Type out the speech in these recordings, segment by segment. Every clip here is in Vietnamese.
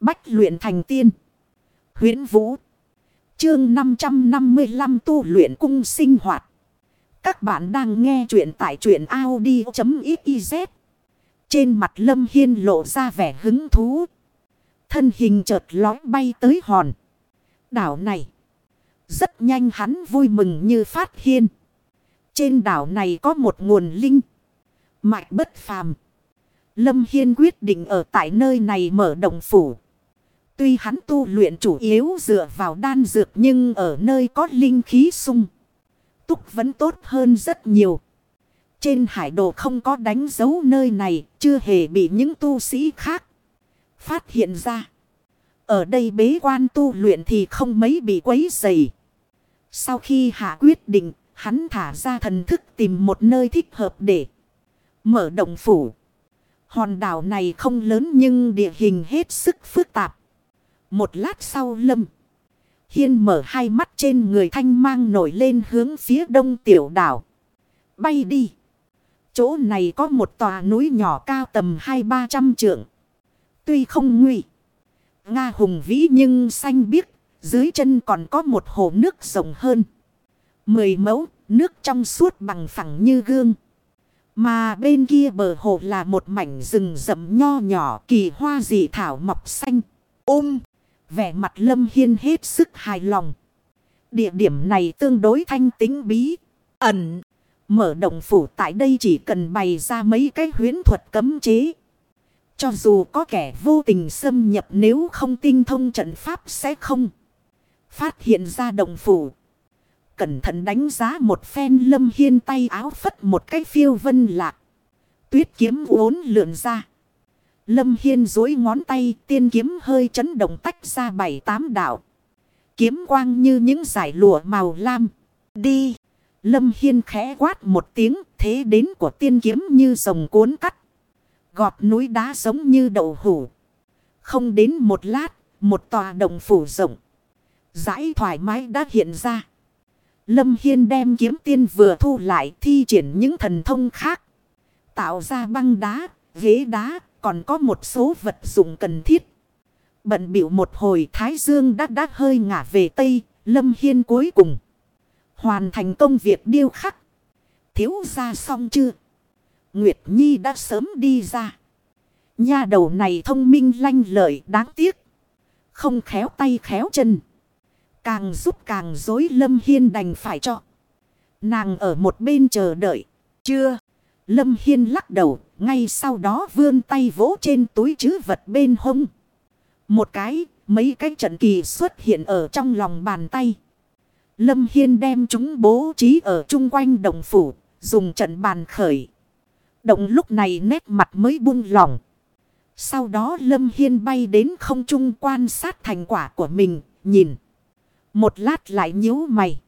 Bách luyện thành tiên. huyễn Vũ. Chương 555 tu luyện cung sinh hoạt. Các bạn đang nghe truyện tại truyện Audi.xyz. Trên mặt Lâm Hiên lộ ra vẻ hứng thú. Thân hình chợt lói bay tới hòn. Đảo này. Rất nhanh hắn vui mừng như phát hiên. Trên đảo này có một nguồn linh. Mạch bất phàm. Lâm Hiên quyết định ở tại nơi này mở động phủ. Tuy hắn tu luyện chủ yếu dựa vào đan dược nhưng ở nơi có linh khí sung. Túc vẫn tốt hơn rất nhiều. Trên hải đồ không có đánh dấu nơi này, chưa hề bị những tu sĩ khác phát hiện ra. Ở đây bế quan tu luyện thì không mấy bị quấy dày. Sau khi hạ quyết định, hắn thả ra thần thức tìm một nơi thích hợp để mở động phủ. Hòn đảo này không lớn nhưng địa hình hết sức phức tạp. Một lát sau lâm. Hiên mở hai mắt trên người thanh mang nổi lên hướng phía đông tiểu đảo. Bay đi. Chỗ này có một tòa núi nhỏ cao tầm hai ba trăm trượng. Tuy không nguy. Nga hùng vĩ nhưng xanh biếc. Dưới chân còn có một hồ nước rộng hơn. Mười mẫu, nước trong suốt bằng phẳng như gương. Mà bên kia bờ hồ là một mảnh rừng rậm nho nhỏ kỳ hoa dị thảo mọc xanh. Ôm, vẻ mặt lâm hiên hết sức hài lòng. Địa điểm này tương đối thanh tính bí, ẩn. Mở động phủ tại đây chỉ cần bày ra mấy cái huyến thuật cấm chế. Cho dù có kẻ vô tình xâm nhập nếu không tinh thông trận pháp sẽ không. Phát hiện ra động phủ. Cẩn thận đánh giá một phen lâm hiên tay áo phất một cái phiêu vân lạc. Tuyết kiếm uốn lượn ra. Lâm hiên dối ngón tay tiên kiếm hơi chấn động tách ra bảy tám đạo. Kiếm quang như những giải lụa màu lam. Đi. Lâm hiên khẽ quát một tiếng thế đến của tiên kiếm như rồng cuốn cắt. Gọt núi đá giống như đậu hủ. Không đến một lát, một tòa đồng phủ rộng. Giải thoải mái đã hiện ra. Lâm Hiên đem kiếm tiên vừa thu lại thi triển những thần thông khác. Tạo ra băng đá, ghế đá, còn có một số vật dụng cần thiết. Bận biểu một hồi Thái Dương đã đã hơi ngả về Tây, Lâm Hiên cuối cùng. Hoàn thành công việc điêu khắc. Thiếu ra xong chưa? Nguyệt Nhi đã sớm đi ra. Nha đầu này thông minh lanh lợi đáng tiếc. Không khéo tay khéo chân. Càng giúp càng dối Lâm Hiên đành phải cho. Nàng ở một bên chờ đợi. Chưa. Lâm Hiên lắc đầu. Ngay sau đó vươn tay vỗ trên túi chứ vật bên hông. Một cái, mấy cái trận kỳ xuất hiện ở trong lòng bàn tay. Lâm Hiên đem chúng bố trí ở chung quanh đồng phủ, dùng trận bàn khởi. Động lúc này nét mặt mới buông lỏng. Sau đó Lâm Hiên bay đến không trung quan sát thành quả của mình, nhìn. Một lát lại nhíu mày.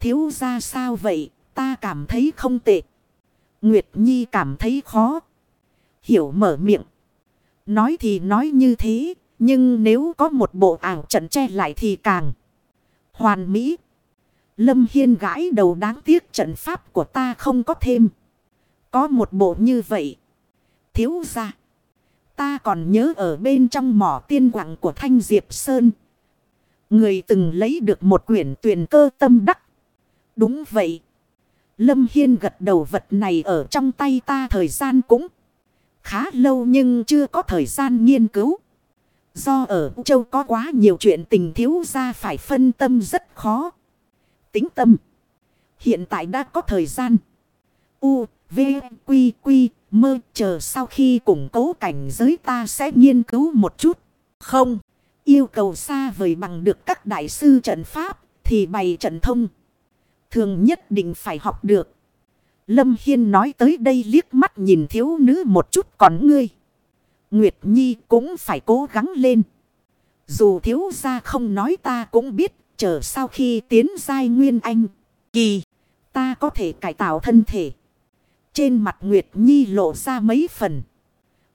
Thiếu ra sao vậy, ta cảm thấy không tệ. Nguyệt Nhi cảm thấy khó. Hiểu mở miệng. Nói thì nói như thế, nhưng nếu có một bộ ảo trận che lại thì càng hoàn mỹ. Lâm Hiên gãi đầu đáng tiếc trận pháp của ta không có thêm. Có một bộ như vậy. Thiếu ra. Ta còn nhớ ở bên trong mỏ tiên quặng của Thanh Diệp Sơn. Người từng lấy được một quyển tuyển cơ tâm đắc. Đúng vậy. Lâm Hiên gật đầu vật này ở trong tay ta thời gian cũng khá lâu nhưng chưa có thời gian nghiên cứu. Do ở châu có quá nhiều chuyện tình thiếu ra phải phân tâm rất khó. Tính tâm. Hiện tại đã có thời gian. U, V, Quy, Quy, mơ chờ sau khi củng cố cảnh giới ta sẽ nghiên cứu một chút. Không. Yêu cầu xa vời bằng được các đại sư trận pháp thì bày trận thông. Thường nhất định phải học được. Lâm Hiên nói tới đây liếc mắt nhìn thiếu nữ một chút còn ngươi. Nguyệt Nhi cũng phải cố gắng lên. Dù thiếu gia không nói ta cũng biết chờ sau khi tiến giai nguyên anh. Kỳ, ta có thể cải tạo thân thể. Trên mặt Nguyệt Nhi lộ ra mấy phần.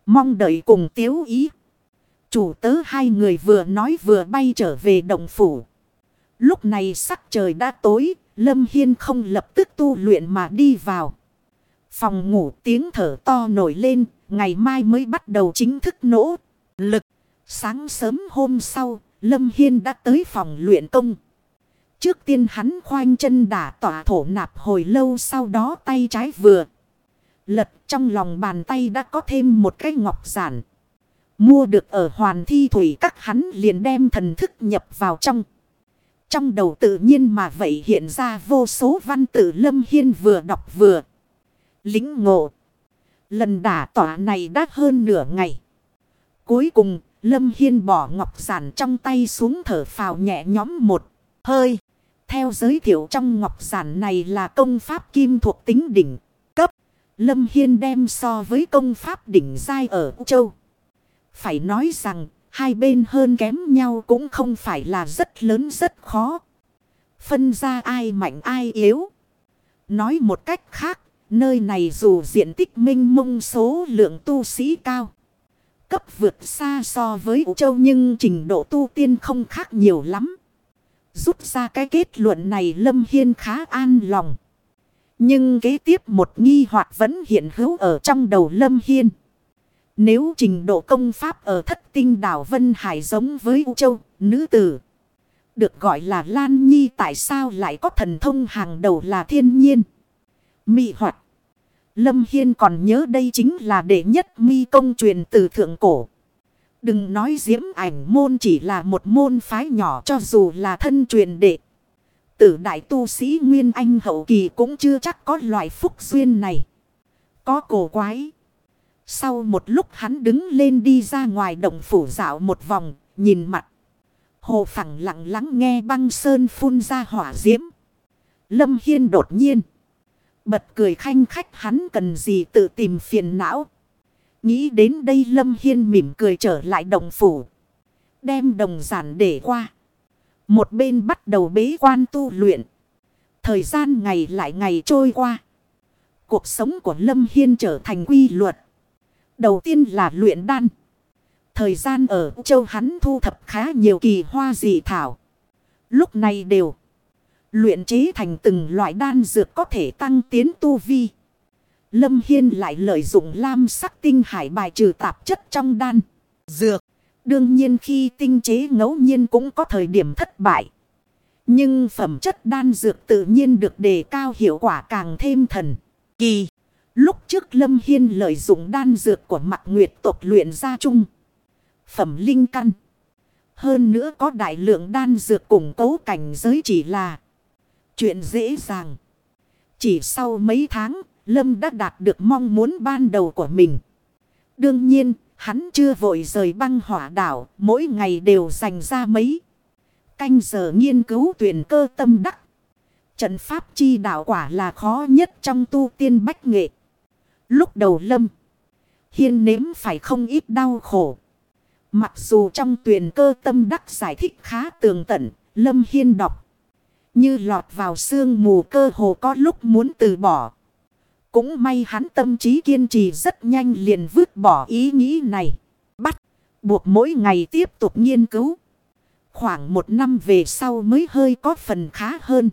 Mong đợi cùng tiếu ý. Chủ tớ hai người vừa nói vừa bay trở về động phủ. Lúc này sắc trời đã tối, Lâm Hiên không lập tức tu luyện mà đi vào. Phòng ngủ tiếng thở to nổi lên, ngày mai mới bắt đầu chính thức nỗ lực. Sáng sớm hôm sau, Lâm Hiên đã tới phòng luyện công. Trước tiên hắn khoanh chân đả tỏa thổ nạp hồi lâu sau đó tay trái vừa. Lật trong lòng bàn tay đã có thêm một cái ngọc giản. Mua được ở hoàn thi thủy các hắn liền đem thần thức nhập vào trong. Trong đầu tự nhiên mà vậy hiện ra vô số văn tự Lâm Hiên vừa đọc vừa. Lính ngộ. Lần đả tỏa này đã hơn nửa ngày. Cuối cùng, Lâm Hiên bỏ ngọc giản trong tay xuống thở phào nhẹ nhõm một hơi. Theo giới thiệu trong ngọc giản này là công pháp kim thuộc tính đỉnh cấp. Lâm Hiên đem so với công pháp đỉnh giai ở Châu. Phải nói rằng hai bên hơn kém nhau cũng không phải là rất lớn rất khó. Phân ra ai mạnh ai yếu. Nói một cách khác, nơi này dù diện tích minh mông số lượng tu sĩ cao. Cấp vượt xa so với Ú Châu nhưng trình độ tu tiên không khác nhiều lắm. Rút ra cái kết luận này Lâm Hiên khá an lòng. Nhưng kế tiếp một nghi hoặc vẫn hiện hữu ở trong đầu Lâm Hiên. Nếu trình độ công pháp ở thất tinh đảo Vân Hải giống với U Châu, nữ tử. Được gọi là Lan Nhi tại sao lại có thần thông hàng đầu là thiên nhiên. Mị hoạt. Lâm Hiên còn nhớ đây chính là đệ nhất mi công truyền từ thượng cổ. Đừng nói diễm ảnh môn chỉ là một môn phái nhỏ cho dù là thân truyền đệ. Tử đại tu sĩ Nguyên Anh hậu kỳ cũng chưa chắc có loại phúc duyên này. Có cổ quái. Sau một lúc hắn đứng lên đi ra ngoài động phủ dạo một vòng, nhìn mặt. Hồ phẳng lặng lắng nghe băng sơn phun ra hỏa diễm. Lâm Hiên đột nhiên. Bật cười khanh khách hắn cần gì tự tìm phiền não. Nghĩ đến đây Lâm Hiên mỉm cười trở lại đồng phủ. Đem đồng giản để qua. Một bên bắt đầu bế quan tu luyện. Thời gian ngày lại ngày trôi qua. Cuộc sống của Lâm Hiên trở thành quy luật. Đầu tiên là luyện đan. Thời gian ở châu hắn thu thập khá nhiều kỳ hoa dị thảo. Lúc này đều. Luyện chế thành từng loại đan dược có thể tăng tiến tu vi. Lâm Hiên lại lợi dụng lam sắc tinh hải bài trừ tạp chất trong đan. Dược. Đương nhiên khi tinh chế ngẫu nhiên cũng có thời điểm thất bại. Nhưng phẩm chất đan dược tự nhiên được đề cao hiệu quả càng thêm thần. Kỳ. Lúc trước Lâm Hiên lợi dụng đan dược của mặt nguyệt tộc luyện ra chung. Phẩm linh căn. Hơn nữa có đại lượng đan dược củng cố cảnh giới chỉ là chuyện dễ dàng. Chỉ sau mấy tháng, Lâm đã đạt được mong muốn ban đầu của mình. Đương nhiên, hắn chưa vội rời băng hỏa đảo, mỗi ngày đều dành ra mấy. Canh giờ nghiên cứu tuyển cơ tâm đắc. Trận pháp chi đạo quả là khó nhất trong tu tiên bách nghệ. Lúc đầu lâm. Hiên nếm phải không ít đau khổ. Mặc dù trong tuyển cơ tâm đắc giải thích khá tường tận. Lâm Hiên đọc. Như lọt vào sương mù cơ hồ có lúc muốn từ bỏ. Cũng may hắn tâm trí kiên trì rất nhanh liền vứt bỏ ý nghĩ này. Bắt. Buộc mỗi ngày tiếp tục nghiên cứu. Khoảng một năm về sau mới hơi có phần khá hơn.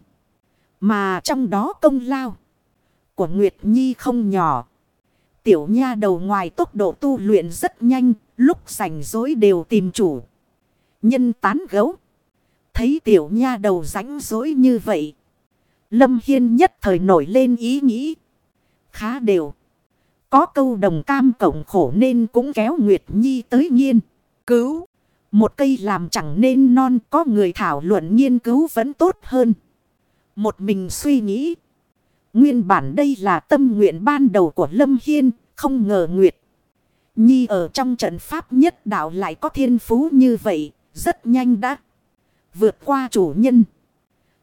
Mà trong đó công lao của Nguyệt Nhi không nhỏ. Tiểu nha đầu ngoài tốc độ tu luyện rất nhanh, lúc rảnh rỗi đều tìm chủ. Nhân tán gấu. Thấy tiểu nha đầu rảnh rỗi như vậy. Lâm Hiên nhất thời nổi lên ý nghĩ. Khá đều. Có câu đồng cam cộng khổ nên cũng kéo Nguyệt Nhi tới nghiên. Cứu. Một cây làm chẳng nên non có người thảo luận nghiên cứu vẫn tốt hơn. Một mình suy nghĩ. Nguyên bản đây là tâm nguyện ban đầu của Lâm Hiên, không ngờ Nguyệt. Nhi ở trong trận pháp nhất đạo lại có thiên phú như vậy, rất nhanh đã vượt qua chủ nhân.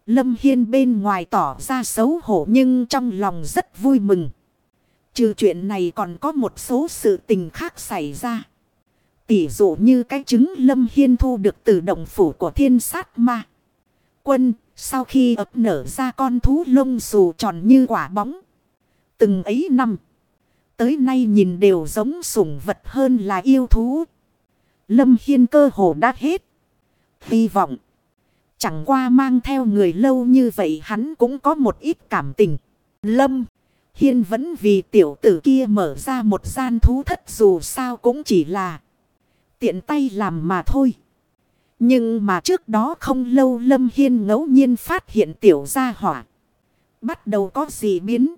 Lâm Hiên bên ngoài tỏ ra xấu hổ nhưng trong lòng rất vui mừng. Trừ chuyện này còn có một số sự tình khác xảy ra. Tỷ dụ như cái trứng Lâm Hiên thu được từ động phủ của thiên sát ma. Quân sau khi ấp nở ra con thú lông xù tròn như quả bóng. Từng ấy năm. Tới nay nhìn đều giống sủng vật hơn là yêu thú. Lâm Hiên cơ hồ đã hết. Hy vọng. Chẳng qua mang theo người lâu như vậy hắn cũng có một ít cảm tình. Lâm. Hiên vẫn vì tiểu tử kia mở ra một gian thú thất dù sao cũng chỉ là Tiện tay làm mà thôi. Nhưng mà trước đó không lâu Lâm Hiên ngẫu nhiên phát hiện tiểu gia hỏa. Bắt đầu có gì biến.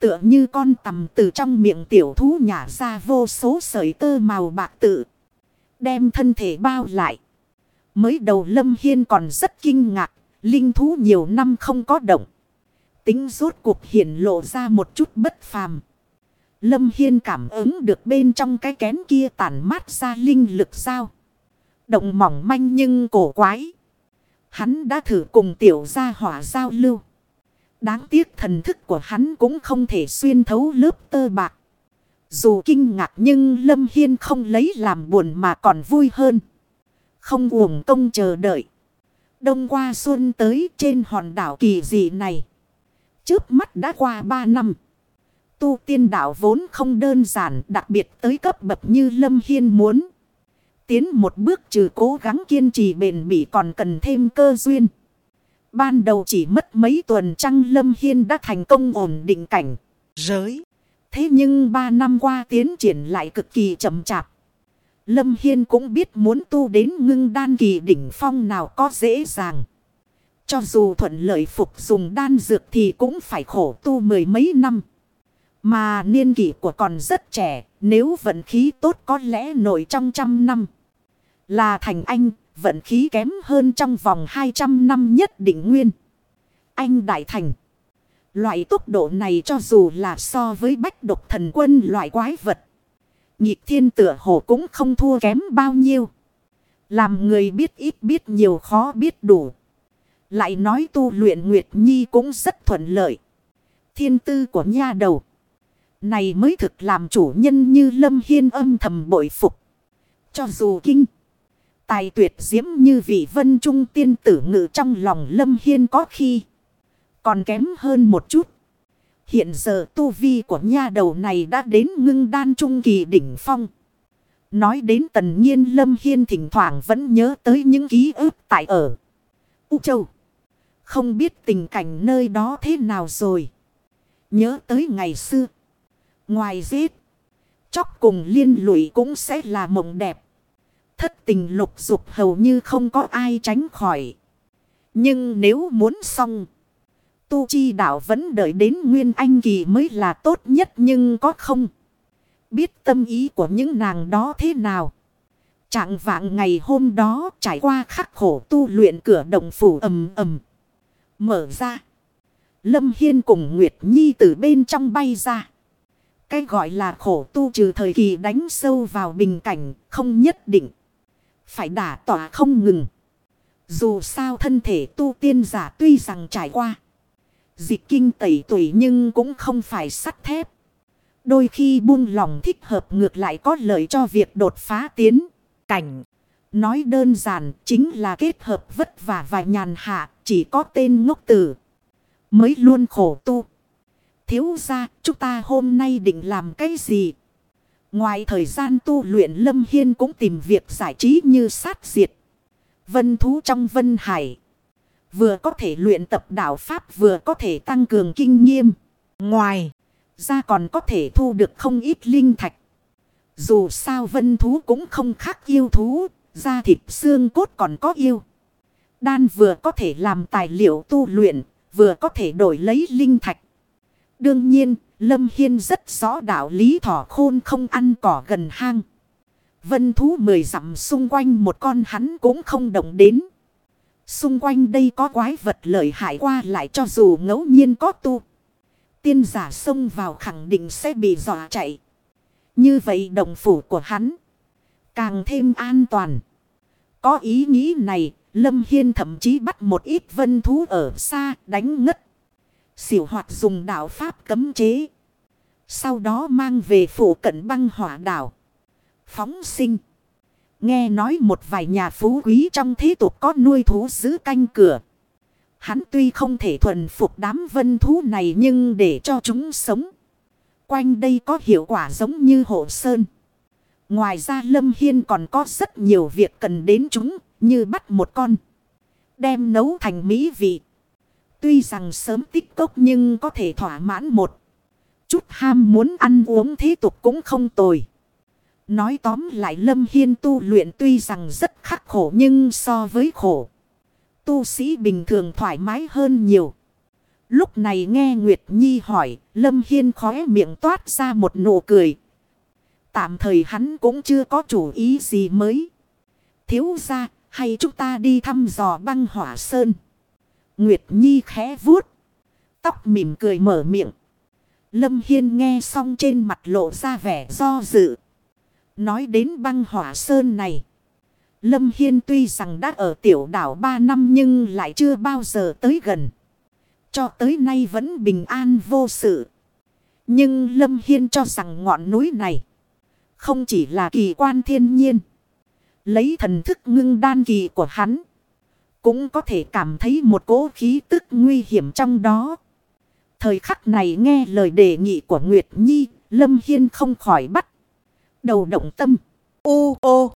Tựa như con tầm từ trong miệng tiểu thú nhả ra vô số sợi tơ màu bạc tự. Đem thân thể bao lại. Mới đầu Lâm Hiên còn rất kinh ngạc. Linh thú nhiều năm không có động. Tính rốt cuộc hiển lộ ra một chút bất phàm. Lâm Hiên cảm ứng được bên trong cái kén kia tản mát ra linh lực sao. Động mỏng manh nhưng cổ quái. Hắn đã thử cùng tiểu gia hỏa giao lưu. Đáng tiếc thần thức của hắn cũng không thể xuyên thấu lớp tơ bạc. Dù kinh ngạc nhưng Lâm Hiên không lấy làm buồn mà còn vui hơn. Không uổng công chờ đợi. Đông qua xuân tới trên hòn đảo kỳ dị này. Trước mắt đã qua ba năm. Tu tiên đạo vốn không đơn giản, đặc biệt tới cấp bậc như Lâm Hiên muốn. Tiến một bước trừ cố gắng kiên trì bền bỉ còn cần thêm cơ duyên. Ban đầu chỉ mất mấy tuần trăng Lâm Hiên đã thành công ổn định cảnh. Giới. Thế nhưng ba năm qua tiến triển lại cực kỳ chậm chạp. Lâm Hiên cũng biết muốn tu đến ngưng đan kỳ đỉnh phong nào có dễ dàng. Cho dù thuận lợi phục dùng đan dược thì cũng phải khổ tu mười mấy năm. Mà niên kỷ của còn rất trẻ, nếu vận khí tốt có lẽ nổi trong trăm năm. Là thành anh, vận khí kém hơn trong vòng 200 năm nhất định nguyên. Anh đại thành. Loại tốc độ này cho dù là so với bách độc thần quân loại quái vật. Nhịp thiên tựa hồ cũng không thua kém bao nhiêu. Làm người biết ít biết nhiều khó biết đủ. Lại nói tu luyện Nguyệt Nhi cũng rất thuận lợi. Thiên tư của nha đầu. Này mới thực làm chủ nhân như Lâm Hiên âm thầm bội phục. Cho dù kinh. Tài tuyệt diễm như vị vân trung tiên tử ngự trong lòng Lâm Hiên có khi. Còn kém hơn một chút. Hiện giờ tu vi của nha đầu này đã đến ngưng đan trung kỳ đỉnh phong. Nói đến tần nhiên Lâm Hiên thỉnh thoảng vẫn nhớ tới những ký ức tại ở U Châu. Không biết tình cảnh nơi đó thế nào rồi. Nhớ tới ngày xưa. Ngoài giết. Chóc cùng liên lụy cũng sẽ là mộng đẹp. Thất tình lục dục hầu như không có ai tránh khỏi. Nhưng nếu muốn xong. Tu chi đạo vẫn đợi đến Nguyên Anh Kỳ mới là tốt nhất nhưng có không. Biết tâm ý của những nàng đó thế nào. Trạng vạng ngày hôm đó trải qua khắc khổ tu luyện cửa động phủ ầm ầm. Mở ra. Lâm Hiên cùng Nguyệt Nhi từ bên trong bay ra. Cái gọi là khổ tu trừ thời kỳ đánh sâu vào bình cảnh không nhất định. Phải đả tỏa không ngừng. Dù sao thân thể tu tiên giả tuy rằng trải qua. Dịch kinh tẩy tuổi nhưng cũng không phải sắt thép. Đôi khi buông lòng thích hợp ngược lại có lợi cho việc đột phá tiến. Cảnh. Nói đơn giản, chính là kết hợp vất vả và nhàn hạ. Chỉ có tên ngốc tử. Mới luôn khổ tu. Thiếu ra chúng ta hôm nay định làm cái gì? Ngoài thời gian tu luyện Lâm Hiên cũng tìm việc giải trí như sát diệt. Vân thú trong vân hải. Vừa có thể luyện tập đạo Pháp, vừa có thể tăng cường kinh nghiêm. Ngoài, ra còn có thể thu được không ít linh thạch. Dù sao vân thú cũng không khác yêu thú. Da thịt xương cốt còn có yêu. Đan vừa có thể làm tài liệu tu luyện. Vừa có thể đổi lấy linh thạch. Đương nhiên Lâm Hiên rất rõ đạo lý thỏ khôn không ăn cỏ gần hang. Vân thú mười dặm xung quanh một con hắn cũng không động đến. Xung quanh đây có quái vật lợi hại qua lại cho dù ngẫu nhiên có tu. Tiên giả xông vào khẳng định sẽ bị dọa chạy. Như vậy đồng phủ của hắn càng thêm an toàn. Có ý nghĩ này, Lâm Hiên thậm chí bắt một ít vân thú ở xa đánh ngất. Xỉu hoạt dùng đạo pháp cấm chế. Sau đó mang về phủ cận băng hỏa đảo. Phóng sinh. Nghe nói một vài nhà phú quý trong thế tục có nuôi thú giữ canh cửa. Hắn tuy không thể thuần phục đám vân thú này nhưng để cho chúng sống. Quanh đây có hiệu quả giống như hộ sơn. Ngoài ra Lâm Hiên còn có rất nhiều việc cần đến chúng, như bắt một con. Đem nấu thành mỹ vị. Tuy rằng sớm tích cốc nhưng có thể thỏa mãn một. Chút ham muốn ăn uống thế tục cũng không tồi. Nói tóm lại Lâm Hiên tu luyện tuy rằng rất khắc khổ nhưng so với khổ. Tu sĩ bình thường thoải mái hơn nhiều. Lúc này nghe Nguyệt Nhi hỏi, Lâm Hiên khóe miệng toát ra một nụ cười. Tạm thời hắn cũng chưa có chủ ý gì mới. Thiếu ra, hay chúng ta đi thăm dò băng hỏa sơn. Nguyệt Nhi khẽ vuốt. Tóc mỉm cười mở miệng. Lâm Hiên nghe xong trên mặt lộ ra vẻ do dự. Nói đến băng hỏa sơn này. Lâm Hiên tuy rằng đã ở tiểu đảo 3 năm nhưng lại chưa bao giờ tới gần. Cho tới nay vẫn bình an vô sự. Nhưng Lâm Hiên cho rằng ngọn núi này không chỉ là kỳ quan thiên nhiên. Lấy thần thức ngưng đan kỳ của hắn. Cũng có thể cảm thấy một cỗ khí tức nguy hiểm trong đó. Thời khắc này nghe lời đề nghị của Nguyệt Nhi, Lâm Hiên không khỏi bắt. Đầu động tâm. Ô ô.